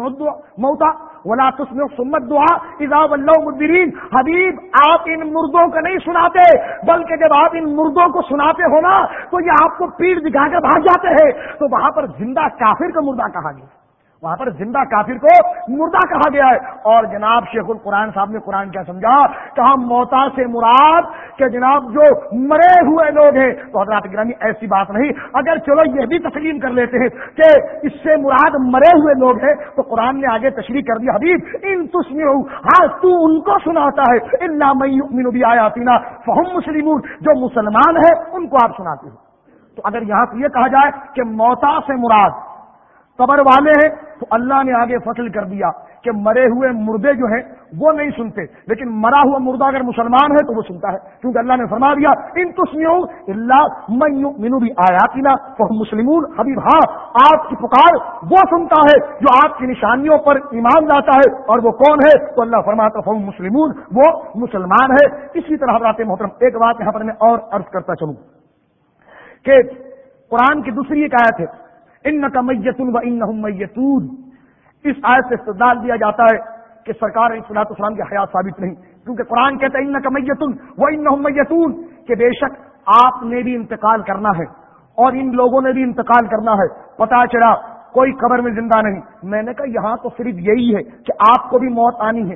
موتا ولا تسم سمت دعا اضاف اللہ مدرین حبیب، آپ ان مردوں کو نہیں سناتے، بلکہ جب آپ ان مردوں کو سناتے ہو نا، تو یہ آپ کو پیڑ دکھا کر بھاگ جاتے ہیں۔ تو وہاں پر زندہ کافر کا مردہ کہا گیا۔ وہاں پر زندہ کافر کو مردہ کہا گیا ہے۔ اور جناب شیخ القرآن صاحب نے قرآن کیا سمجھا کہا موتا سے مراد کہ جناب جو مرے ہوئے لوگ ہیں۔ تو حضرات گرامی، ایسی بات نہیں۔ اگر چلو یہ بھی تسلیم کر لیتے ہیں کہ اس سے مراد مرے ہوئے لوگ ہیں، تو قرآن نے آگے تشریح کر دیا حبیب، ان تسمی ہوں ہاں تو ان کو سناتا ہے۔ اللہ میں بھی آیا تینا فہم مسلم جو مسلمان ہے، ان کو آپ سناتے ہیں۔ تو اگر یہاں سے یہ کہا جائے کہ موتا سے مراد قبر والے ہیں، تو اللہ نے آگے فصل کر دیا کہ مرے ہوئے مردے جو ہیں، وہ نہیں سنتے۔ لیکن مرا ہوا مردہ اگر مسلمان ہے، تو وہ سنتا ہے۔ کیونکہ اللہ نے فرما دیا، ان تسمیوں اللہ مینو بھی آیا تو مسلم حبیب ہاں آپ کی پکار وہ سنتا ہے جو آپ کی نشانیوں پر ایمان لاتا ہے۔ اور وہ کون ہے؟ تو اللہ فرماتا ہوں مسلم وہ مسلمان ہے۔ اسی طرح حضرات محترم، ایک بات یہاں پر میں اور عرض کرتا چلوں کہ قرآن کی دوسری ایک آیت ہے۔ ان کا میتون و ان میتون۔ اس آیت سے استدال دیا جاتا ہے کہ سرکار صلاحت اسلام کی حیات ثابت نہیں۔ کیونکہ قرآن کہتا ہے ان کا میتون و ان میتون کہ بے شک آپ نے بھی انتقال کرنا ہے اور ان لوگوں نے بھی انتقال کرنا ہے۔ پتا چلا کوئی قبر میں زندہ نہیں۔ میں نے کہا یہاں تو صرف یہی ہے کہ آپ کو بھی موت آنی ہے۔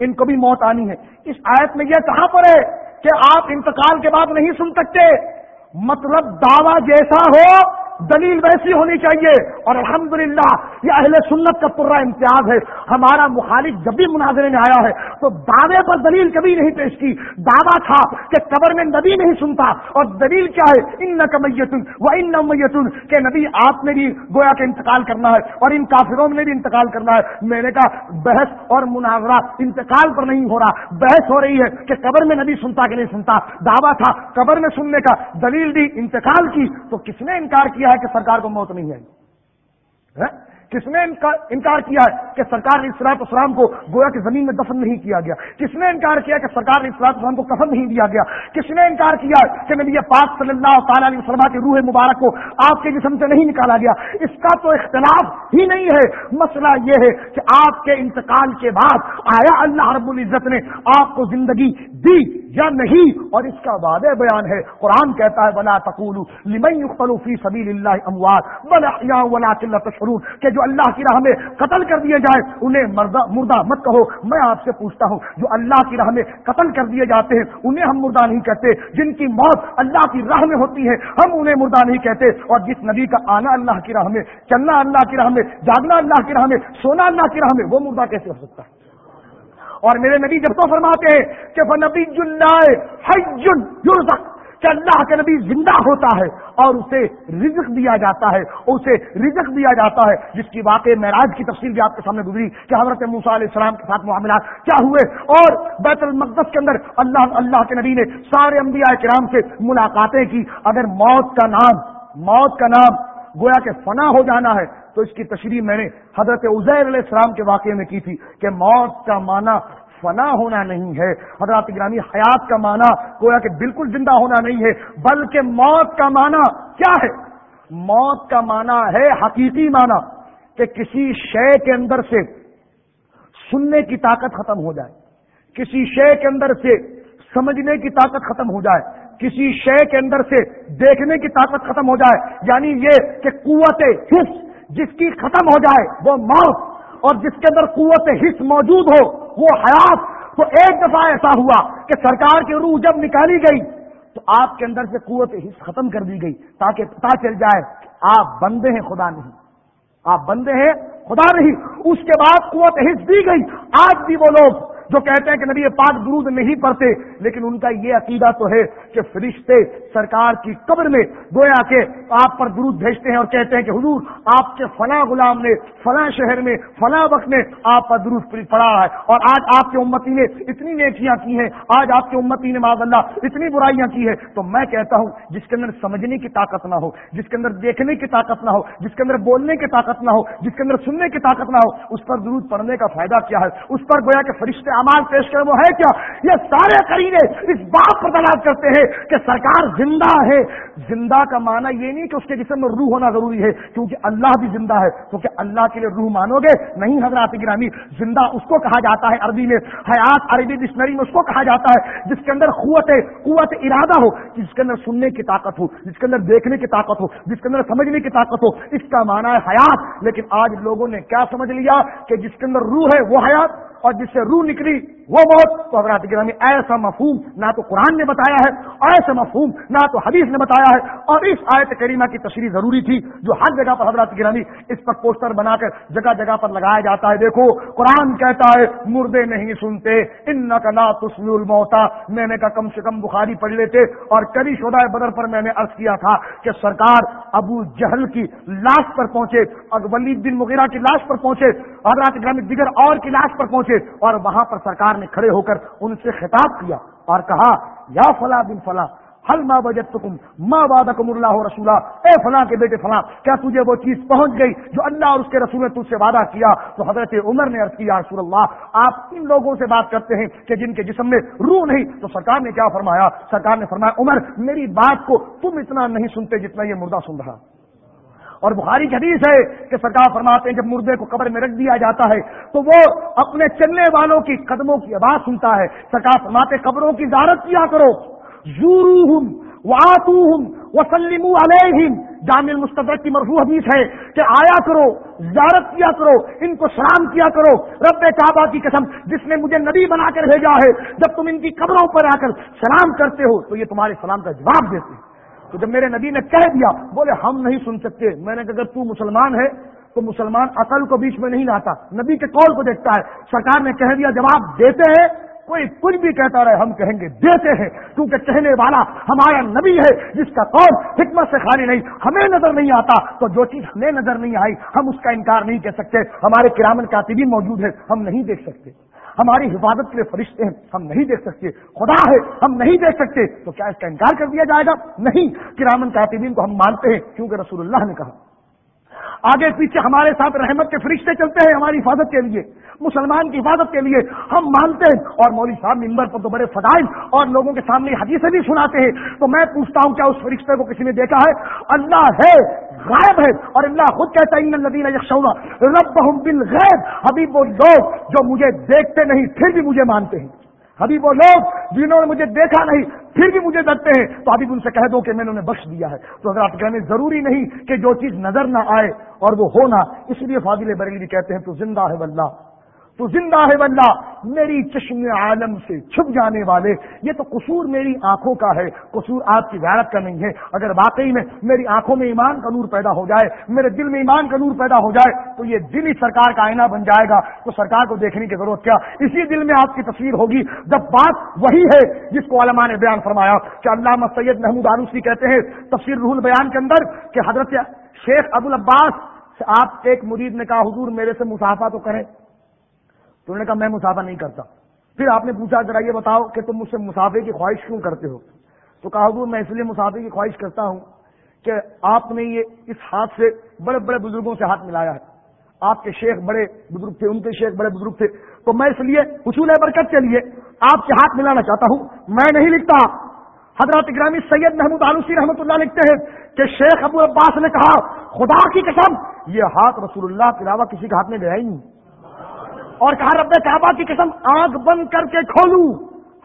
ان کو بھی موت آنی ہے۔ اس آیت میں یہ کہاں پر ہے کہ آپ انتقال کے بعد نہیں سن سکتے؟ مطلب دعویٰ جیسا ہو دلیل ویسی ہونی چاہیے۔ اور الحمدللہ، یہ اہل سنت کا پورا امتیاز ہے۔ ہمارا مخالف جب بھی مناظرے میں آیا ہے، تو دعوے پر دلیل کبھی نہیں پیش کی۔ دعویٰ تھا کہ قبر میں نبی نہیں سنتا۔ اور دلیل کیا ہے؟ ان نکمیتن وہ ان نمیتن کہ نبی آپ نے بھی گویا کے انتقال کرنا ہے اور ان کافروں نے بھی انتقال کرنا ہے۔ میں نے کہا، بحث اور مناظرہ انتقال پر نہیں ہو رہا۔ بحث ہو رہی ہے کہ قبر میں نبی سنتا کہ نہیں سنتا۔ دعویٰ تھا قبر میں سننے کا۔ دلیل دی، انتقال کی۔ تو کس نے انکار کیا؟ کیا ہے کہ سرکار کو موت نہیں ہے ہاں؟ کس نے انکار کیا ہے کہ سرکار نے اسرات اسلام کو گویا کی زمین میں دفن نہیں کیا گیا؟ کس نے انکار کیا کہ سرکار نے اسرات اسلام کو کفن نہیں دیا گیا؟ کس نے انکار کیا کہ نبی پاک صلی اللہ تعالیٰ علیہ وسلم کے روح مبارک کو آپ کے جسم سے نہیں نکالا گیا؟ اس کا تو اختلاف ہی نہیں ہے۔ مسئلہ یہ ہے کہ آپ کے انتقال کے بعد آیا اللہ رب العزت نے آپ کو زندگی دی۔ یا نہیں؟ اور اس کا وعدہ بیان ہے۔ قرآن کہتا ہے بلا تقول لمن فی سبیل اللہ اموات بلا ولا تشعرون کہ جو اللہ کی راہ میں قتل کر دیے جائیں، انہیں مردہ مردہ مت کہو۔ میں آپ سے پوچھتا ہوں، جو اللہ کی راہ میں قتل کر دیے جاتے ہیں، انہیں ہم مردہ نہیں کہتے۔ جن کی موت اللہ کی راہ میں ہوتی ہے، ہم انہیں مردہ نہیں کہتے۔ اور جس نبی کا آنا اللہ کی راہ میں، چلنا اللہ کی راہ میں، جاگنا اللہ کی راہ میں، سونا اللہ کی راہ میں، وہ مردہ کیسے ہو سکتا ہے؟ اور میرے نبی جب تو فرماتے ہیں کہ نبی جن کہ اللہ کے نبی زندہ ہوتا ہے اور اسے رزق دیا جاتا ہے، اسے رزق دیا جاتا ہے، جس کی واقع معراج کی تفصیل بھی آپ کے سامنے گزری کہ حضرت موسا علیہ السلام کے ساتھ معاملات کیا ہوئے اور بیت المقدس کے اندر اللہ اللہ کے نبی نے سارے انبیاء کرام سے ملاقاتیں کی۔ اگر موت کا نام، موت کا نام گویا کہ فنا ہو جانا ہے تو اس کی تشریح میں نے حضرت عزیر علیہ السلام کے واقعے میں کی تھی کہ موت کا معنی فنا ہونا نہیں ہے۔ حضرات گرامی، حیات کا معنی گویا کہ بالکل زندہ ہونا نہیں ہے، بلکہ موت کا معنی کیا ہے؟ موت کا معنی ہے حقیقی معنی کہ کسی شے کے اندر سے سننے کی طاقت ختم ہو جائے۔ کسی شے کے اندر سے سمجھنے کی طاقت ختم ہو جائے۔ کسی شے کے اندر سے دیکھنے کی طاقت ختم ہو جائے۔ یعنی یہ کہ قوت حص جس کی ختم ہو جائے وہ موت، اور جس کے اندر قوت حص موجود ہو، وہ حیات۔ تو ایک دفعہ ایسا ہوا کہ سرکار کی روح جب نکالی گئی، تو آپ کے اندر سے قوت حص ختم کر دی گئی، تاکہ پتا چل جائے آپ بندے ہیں، خدا نہیں۔ آپ بندے ہیں، خدا نہیں۔ اس کے بعد قوت حص دی گئی۔ آج بھی وہ لوگ جو کہتے ہیں کہ نبی پاک درود نہیں پڑھتے، لیکن ان کا یہ عقیدہ تو ہے کہ فرشتے سرکار کی قبر میں گویا کے آپ پر درود بھیجتے ہیں اور کہتے ہیں کہ حضور، آپ کے فلاں غلام نے، فلاں شہر میں، فلاں وقت میں آپ پر درود پڑا ہے اور آج آپ کے امتی نے اتنی نیکیاں کی ہیں، آج آپ کے امتی نے معذ اللہ اتنی برائیاں کی ہے تو میں کہتا ہوں، جس کے اندر سمجھنے کی طاقت نہ ہو، جس کے اندر دیکھنے کی طاقت نہ ہو، جس کے اندر بولنے کی طاقت نہ ہو، جس کے اندر سننے کی طاقت نہ ہو، اس پر درود پڑھنے کا فائدہ کیا ہے؟ اس پر گویا کہ فرشتے امال پیش کرے وہ ہے کیا؟ یہ سارے کرینے اس بات پر دلال کرتے ہیں کہ سرکار زندہ ہے۔ زندہ کا معنی یہ نہیں کہ اس کے جسم میں روح ہونا ضروری ہے کیونکہ اللہ بھی زندہ ہے۔ کیونکہ اللہ کے لیے روح مانو گے؟ نہیں حضرات گرامی، زندہ اس کو کہا جاتا ہے عربی میں۔ حیات عربی ڈکشنری میں اس کو کہا جاتا ہے، جس کے اندر قوت قوت ارادہ ہو، جس کے اندر سننے کی طاقت ہو، جس کے اندر دیکھنے کی طاقت ہو، جس کے اندر سمجھنے کی طاقت ہو۔ اس کا معنی ہے حیات۔ لیکن آج لوگوں نے کیا سمجھ لیا کہ جس کے اندر روح ہے، وہ حیات؟ اور جس سے روح نکلی وہ موت تو حضرات گرامی ایسا مفہوم نہ تو قرآن نے بتایا ہے اور ایسا مفہوم نہ تو حدیث نے بتایا ہے۔ اور اس آیت کریمہ کی تشریح ضروری تھی جو ہر جگہ پر حضرات گرامی اس پر پوسٹر بنا کر جگہ جگہ پر لگایا جاتا ہے۔ دیکھو، قرآن کہتا ہے، مردے نہیں سنتے ان نقلا تسل الموتا میں نے کہا، کم سے کم بخاری پڑھ لیتے۔ اور کبھی شدہ بدر پر میں نے عرض کیا تھا کہ سرکار ابو جہل کی لاش پر پہنچے اور ولید بن مغیرہ کی لاش پر پہنچے، حضرات گرامی دیگر اور کی لاش پر پہنچے اور وہاں پر سرکار نے کھڑے ہو کر ان سے خطاب کیا اور کہا، یا فلاں بن فلاں حل ماں بجت تم ماں باد اللہ رسولہ، اے فلاں کے بیٹے فلاں، کیا تجھے وہ چیز پہنچ گئی جو اللہ اور اس کے رسول نے تجھ سے وعدہ کیا؟ تو حضرت عمر نے عرض کیا رسول اللہ، آپ ان لوگوں سے بات کرتے ہیں کہ جن کے جسم میں روح نہیں. تو سرکار نے کیا فرمایا؟ سرکار نے فرمایا، عمر، میری بات کو تم اتنا نہیں سنتے جتنا یہ مردہ سن رہا اور بخاری حدیث ہے کہ سرکار فرماتے ہیں جب مردے کو قبر میں رکھ دیا جاتا ہے تو وہ اپنے چلنے والوں کی قدموں کی آواز سنتا ہے۔ سرکار فرماتے قبروں کی زیارت کیا کرو۔ زورو ہوں وسلم علیہم۔ جامع مستدر کی مرفوع حدیث ہے کہ آیا کرو، زیارت کیا کرو، ان کو سلام کیا کرو۔ رب کعبہ کی قسم، جس نے مجھے نبی بنا کر بھیجا ہے، جب تم ان کی قبروں پر آ کر سلام کرتے ہو تو یہ تمہارے سلام کا جواب دیتے ہیں۔ تو جب میرے نبی نے کہہ دیا، بولے، ہم نہیں سن سکتے۔ میں نے کہا، اگر تو مسلمان ہے، تو مسلمان عقل کو بیچ میں نہیں لاتا۔ نبی کے قول کو دیکھتا ہے۔ سرکار نے کہہ دیا، جواب دیتے ہیں کوئی کچھ بھی کہتا رہے، ہم کہیں گے دیتے ہیں، کیونکہ کہنے والا ہمارا نبی ہے، جس کا قوم حکمت سے خالی نہیں، ہمیں نظر نہیں آتا، تو جو چیز ہمیں نظر نہیں آئی، ہم اس کا انکار نہیں کہہ سکتے، ہمارے کرامن کاتبی موجود ہے ہم نہیں دیکھ سکتے، ہماری حفاظت کے لیے فرشتے ہیں، ہم نہیں دیکھ سکتے، خدا ہے، ہم نہیں دیکھ سکتے، تو کیا اس کا انکار کر دیا جائے گا؟ نہیں، کرامن کاتبین کو ہم مانتے ہیں، کیونکہ رسول اللہ نے کہا۔ آگے پیچھے ہمارے ساتھ رحمت کے فرشتے چلتے ہیں، ہماری حفاظت کے لیے۔ مسلمان کی حفاظت کے لیے ہم مانتے ہیں۔ اور مولوی صاحب ممبر پر تو بڑے فضائل اور لوگوں کے سامنے حدیثیں بھی سناتے ہیں۔ تو میں پوچھتا ہوں کیا اس فرشتے کو کسی نے دیکھا ہے؟ اللہ ہے، غائب ہے۔ اور اللہ خود کہتا ہے ندین رب بل غیب وہ لوگ جو مجھے دیکھتے نہیں، پھر بھی مجھے مانتے ہیں۔ ابھی وہ لوگ جنہوں نے مجھے دیکھا نہیں، پھر بھی مجھے ڈرتے ہیں۔ تو ابھی ان سے کہہ دو کہ میں نے انہیں بخش دیا ہے۔ تو اگر آپ کہنے ضروری نہیں کہ جو چیز نظر نہ آئے اور وہ ہونا اس لیے فاضل بریلی کہتے ہیں تو زندہ ہے واللہ۔ تو زندہ ہے بندہ میری چشم عالم سے چھپ جانے والے، یہ تو قصور میری آنکھوں کا ہے، قصور آپ کی غیرت کا نہیں ہے۔ اگر واقعی میں میری آنکھوں میں ایمان کا نور پیدا ہو جائے، میرے دل میں ایمان کا نور پیدا ہو جائے، تو یہ دل ہی سرکار کا آئینہ بن جائے گا۔ تو سرکار کو دیکھنے کی ضرورت کیا؟ اسی دل میں آپ کی تصویر ہوگی۔ جب بات وہی ہے جس کو علماء نے بیان فرمایا کہ اللہ سید محمود آروسی کہتے ہیں، تفسیر رحول بیان کے اندر کہ حضرت شیخ ابو العباس آپ ایک مرید نے کہا، حضور میرے سے مسافہ تو کریں۔ تو انہوں نے کہا، میں مسافہ نہیں کرتا. پھر آپ نے پوچھا، ذرا یہ بتاؤ کہ تم مجھ سے مسافے کی خواہش کیوں کرتے ہو؟ تو کہا، حضور، میں اس لیے مسافے کی خواہش کرتا ہوں کہ آپ نے یہ اس ہاتھ سے بڑے بڑے بزرگوں سے ہاتھ ملایا ہے۔ آپ کے شیخ بڑے بزرگ تھے، ان کے شیخ بڑے بزرگ تھے۔ تو میں اس لیے حصول برکت کے لیے آپ کے ہاتھ ملانا چاہتا ہوں۔ میں نہیں لکھتا۔ حضرت گرامی سید محمود آلوسی رحمۃ اللہ لکھتے ہیں کہ شیخ ابو عباس نے کہا، خدا کی قسم، یہ ہاتھ رسول اللہ کے علاوہ کسی کے ہاتھ میں گیا ہی نہیں۔ اور کہا، رب کعبہ کی قسم آنکھ بند کر کے کھولوں،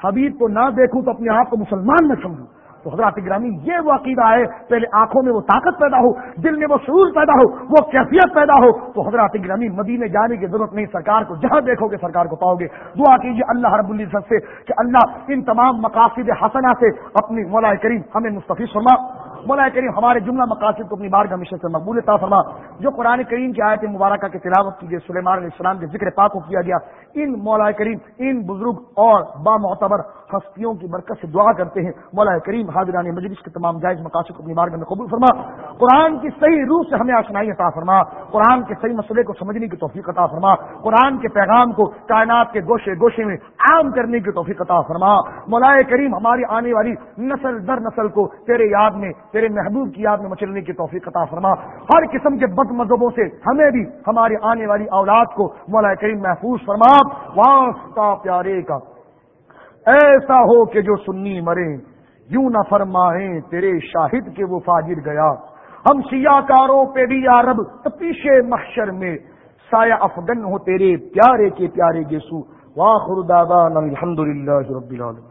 حبیب کو نہ دیکھوں تو اپنے آپ کو مسلمان نہ سمجھوں. تو حضرات گرامی، یہ وہ عقیدہ ہے، پہلے آنکھوں میں وہ طاقت پیدا ہو، دل میں وہ سرور پیدا ہو، وہ کیفیت پیدا ہو، تو حضرات گرامی، مدینے جانے کی ضرورت نہیں، سرکار کو جہاں دیکھو گے سرکار کو پاؤ گے۔ دعا کیجیے اللہ رب العزت سے کہ اللہ ان تمام مقاصد حسنا سے اپنی مولا کریم ہمیں مستفی فرما۔ مولا کریم ہمارے جملہ مقاصد کو اپنی بار کا مشن سے مقبول تا فرما۔ جو قرآن کریم کی آیت مبارکہ کی تلاوت کی سلیمان علیہ السلام کے ذکر پاک کو کیا گیا، ان مولا کریم، ان بزرگ اور با معتبر ہستیوں کی برکت سے دعا کرتے ہیں۔ مولا کریم حاضران مجلس کے تمام جائز مقاصد کو اپنی بار میں قبول فرما۔ قرآن کی صحیح روح سے ہمیں آسنائی عطا فرما۔ قرآن کے صحیح مسئلے کو سمجھنے کی توفیق عطا فرما۔ قرآن کے پیغام کو کائنات کے گوشے گوشے میں عام کرنے کی توفیق عطا فرما۔ مولا کریم ہماری آنے والی نسل در نسل کو تیرے یاد میں تیرے محبوب کی یاد میں مچلنے کی توفیق عطا فرما۔ ہر قسم کے بد مذہبوں سے ہمیں بھی ہماری آنے والی اولاد کو مولا کریم محفوظ فرما۔ واسطہ پیارے کا۔ ایسا ہو کہ جو سنی مرے، یوں نہ فرمائیں تیرے شاہد کے وہ فاجر گیا۔ ہم سیاہ کاروں پہ بھی یا رب پیشے محشر میں سایہ افغن ہو تیرے پیارے کے پیارے گیسو واخر دادا الحمد للہ رب العالمین۔